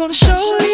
gonna show you